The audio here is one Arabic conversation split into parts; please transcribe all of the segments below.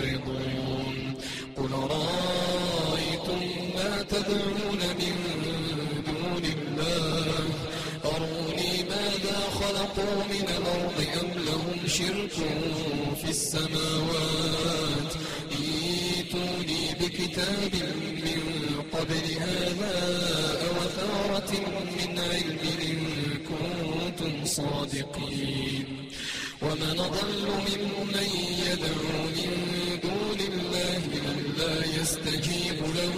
معرضون قل رأيتم ما تدعون من دون الله. أروني ماذا خلقوا من الأرض أم لهم شرك في السماوات؟ إيتوني بكتاب من قبل هذا أو ثارة من علم إن كنتم صادقين. ومن ضل ممن يدعو من دون الله من لا يستجيب له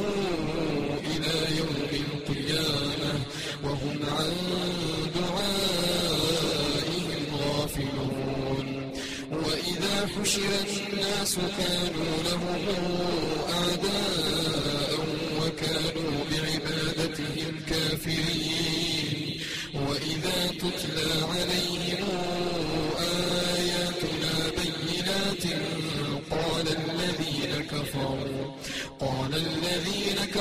إلى يوم القيامة وهم عن دعائهم غافلون. وإذا حشر الناس كانوا لهم أعداء وكانوا بعبادتهم كافرين. وإذا تتلى عليهم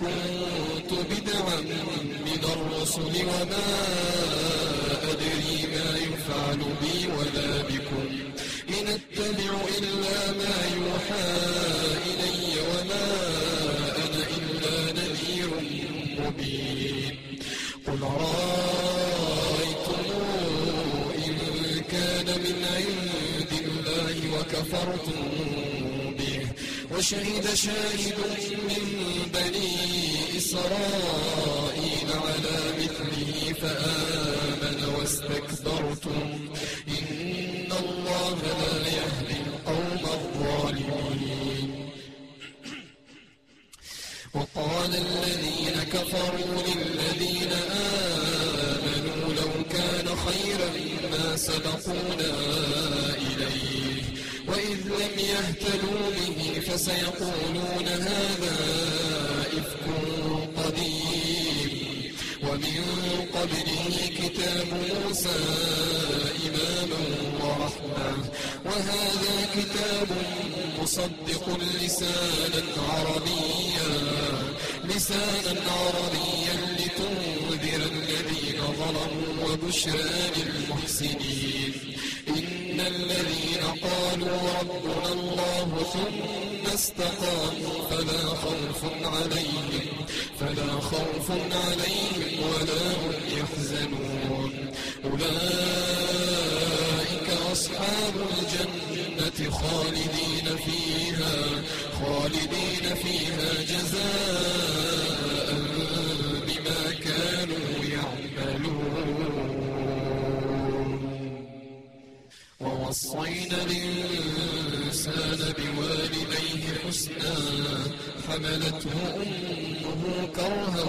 كنت بدعا من الرسل وما أدري ما يفعل بي ولا بكم. إن اتبع إلا ما يوحى إلي وما أنا إلا نذير مبين. قل رأيتم إن كان من عند الله وكفرتم به وشهد شاهد من بني إسرائيل على مثله فآمن واستكبرتم. إن الله لا يهدي القوم الظالمين. وقال الذين كفروا للذين آمنوا لو كان خيرا ما سبقونا إليه. وإذ لم يهتدوا به فسيقولون هذا ومن قبله كتاب موسى إماما ورحمة وهذا كتاب مصدق لسانا عربيا لسانا عربيا لتنذر الذين ظلموا وبشرى للمحسنين. الذين قالوا ربنا الله ثم استقاموا فلا خوف عليهم فلا خوف عليهم ولا هم يحزنون. أولئك أصحاب الجنة خالدين فيها خالدين فيها جزاء بما كانوا يعملون ووصينا الإنسان بوالديه حسنا حملته أمه كرها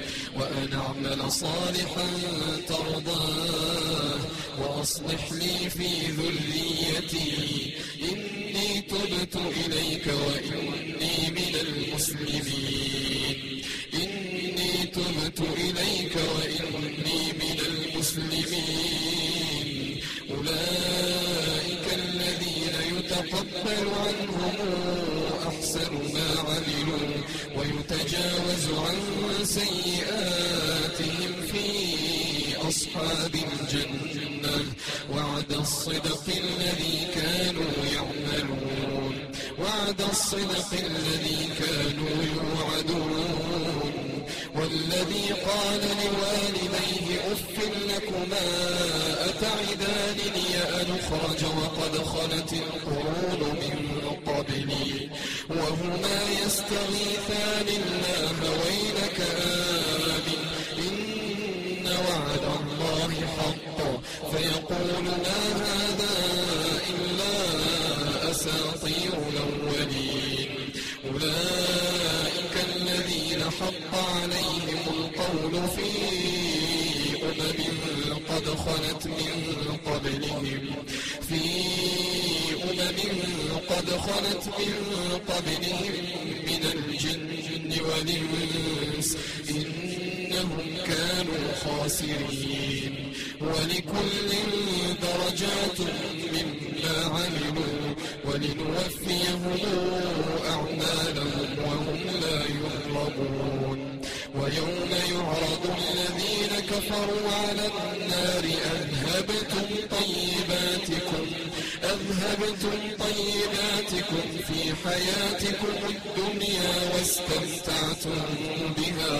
وأن أعمل صالحا ترضاه وأصلح لي في ذريتي. إني تبت إليك وإني من المسلمين. إني تبت إليك وإني من المسلمين. أولئك الذين يتقبل عنهم أحسن ما عملوا ويتجاوز عن سيئاتهم في أصحاب الجنة. وعد الصدق الذي كانوا يعملون. وعد الصدق الذي كانوا يوعدون. والذي قال لوالديه أف لكما أتعدانني أن أخرج وقد خلت القرون من قبلي وهما يستغيثان الله ويلك آمن خلت من قبلهم. في أمم قد خلت من قبلهم من الجن والإنس. إنهم كانوا خاسرين. ولكل درجات مما عملوا. ولنوفيهم أعمالهم وهم لا يظلمون ويوم يعرض الذين كفروا على النار أذهبتم طيباتكم أذهبتم طيباتكم في حياتكم الدنيا واستمتعتم بها.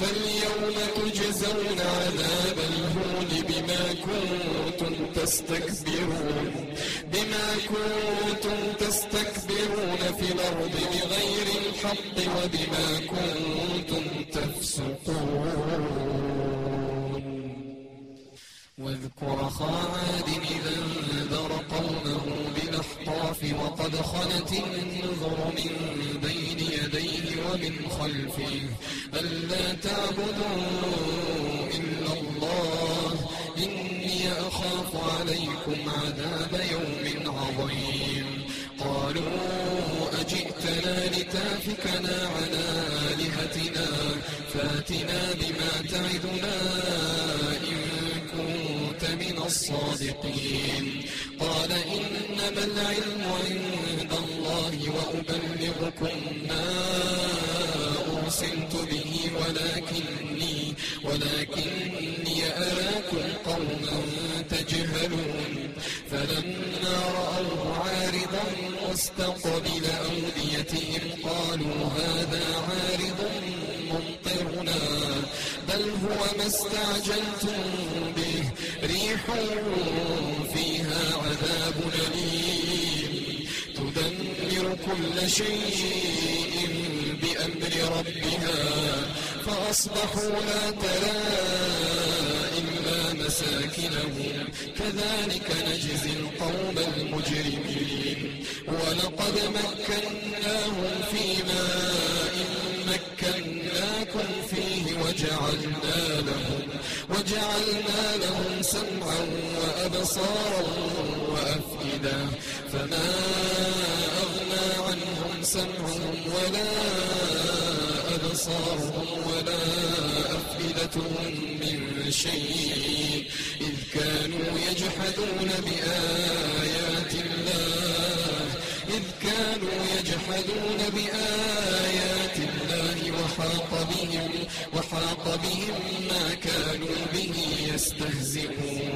فاليوم تجزون عذاب الهون بما كنتم تستكبرون. بما كنتم تستكبرون في الأرض بغير الحق وبما كنتم تفسقون. واذكر خاعد إذا انذر قومه بالأحقاف وقد خلت النذر من بين يديه ومن خلفه. ألا تعبدوا إلا الله إني أخاف عليكم عذاب يوم عظيم. قالوا أجئتنا لتافكنا على آلهتنا فاتنا بما تعدنا إن كنت من الصادقين. قال إنما العلم عند الله وأبلغكم ما أرسلت به ولكني ولكني أراكم قوما تجهلون. فلما رأوا عارضا مستقبل أوديتهم قالوا هذا عارض ممطرنا. بل هو ما استعجلتم به. ريح فيها عذاب أليم. تدمر كل شيء بأمر ربها. فأصبحوا لا إلا مساكنهم. كذلك نجزي القوم المجرمين. ولقد مكناهم في ماء مكناكم فيه وجعلنا لهم وجعلنا لهم سمعا وأبصارا وأفئدة. فما أغنى عنهم سمعهم ولا أبصارهم ولا أفئدتهم من شيء. إذ كانوا يجحدون بآيات الله. إذ كانوا يجحدون بآيات الله وحاق بهم وحاق بهم ما كانوا به يستهزئون.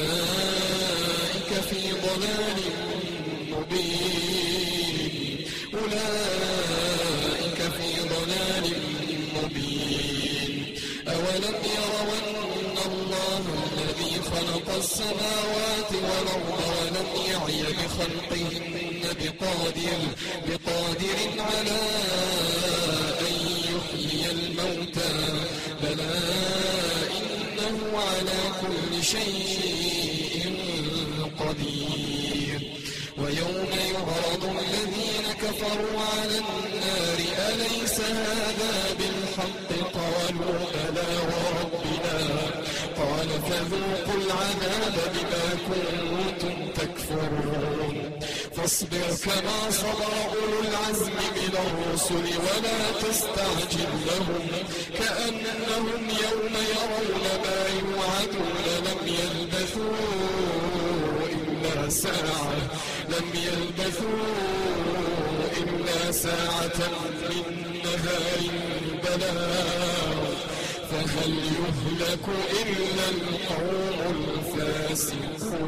أولئك في ضلال مبين. أولئك في ضلال مبين. أولم يروا أن الله الذي خلق السماوات والأرض ولم يعي بخلقهن بقادر بقادر على أن يحيي الموتى. بلى على كل شيء قدير. ويوم يعرض الذين كفروا على النار أليس هذا بالحق؟ قالوا بلى وربنا. قال فذوقوا العذاب بما كنتم تكفرون. فاصبر كما صبر أولو العزم من الرسل ولا تستعجل لهم. كأنهم يوم يرون ما يوعدون لم يلبثوا إلا ساعة لم يلبثوا إلا ساعة من نهار بلاغ فهل يهلك إلا القوم الفاسقون؟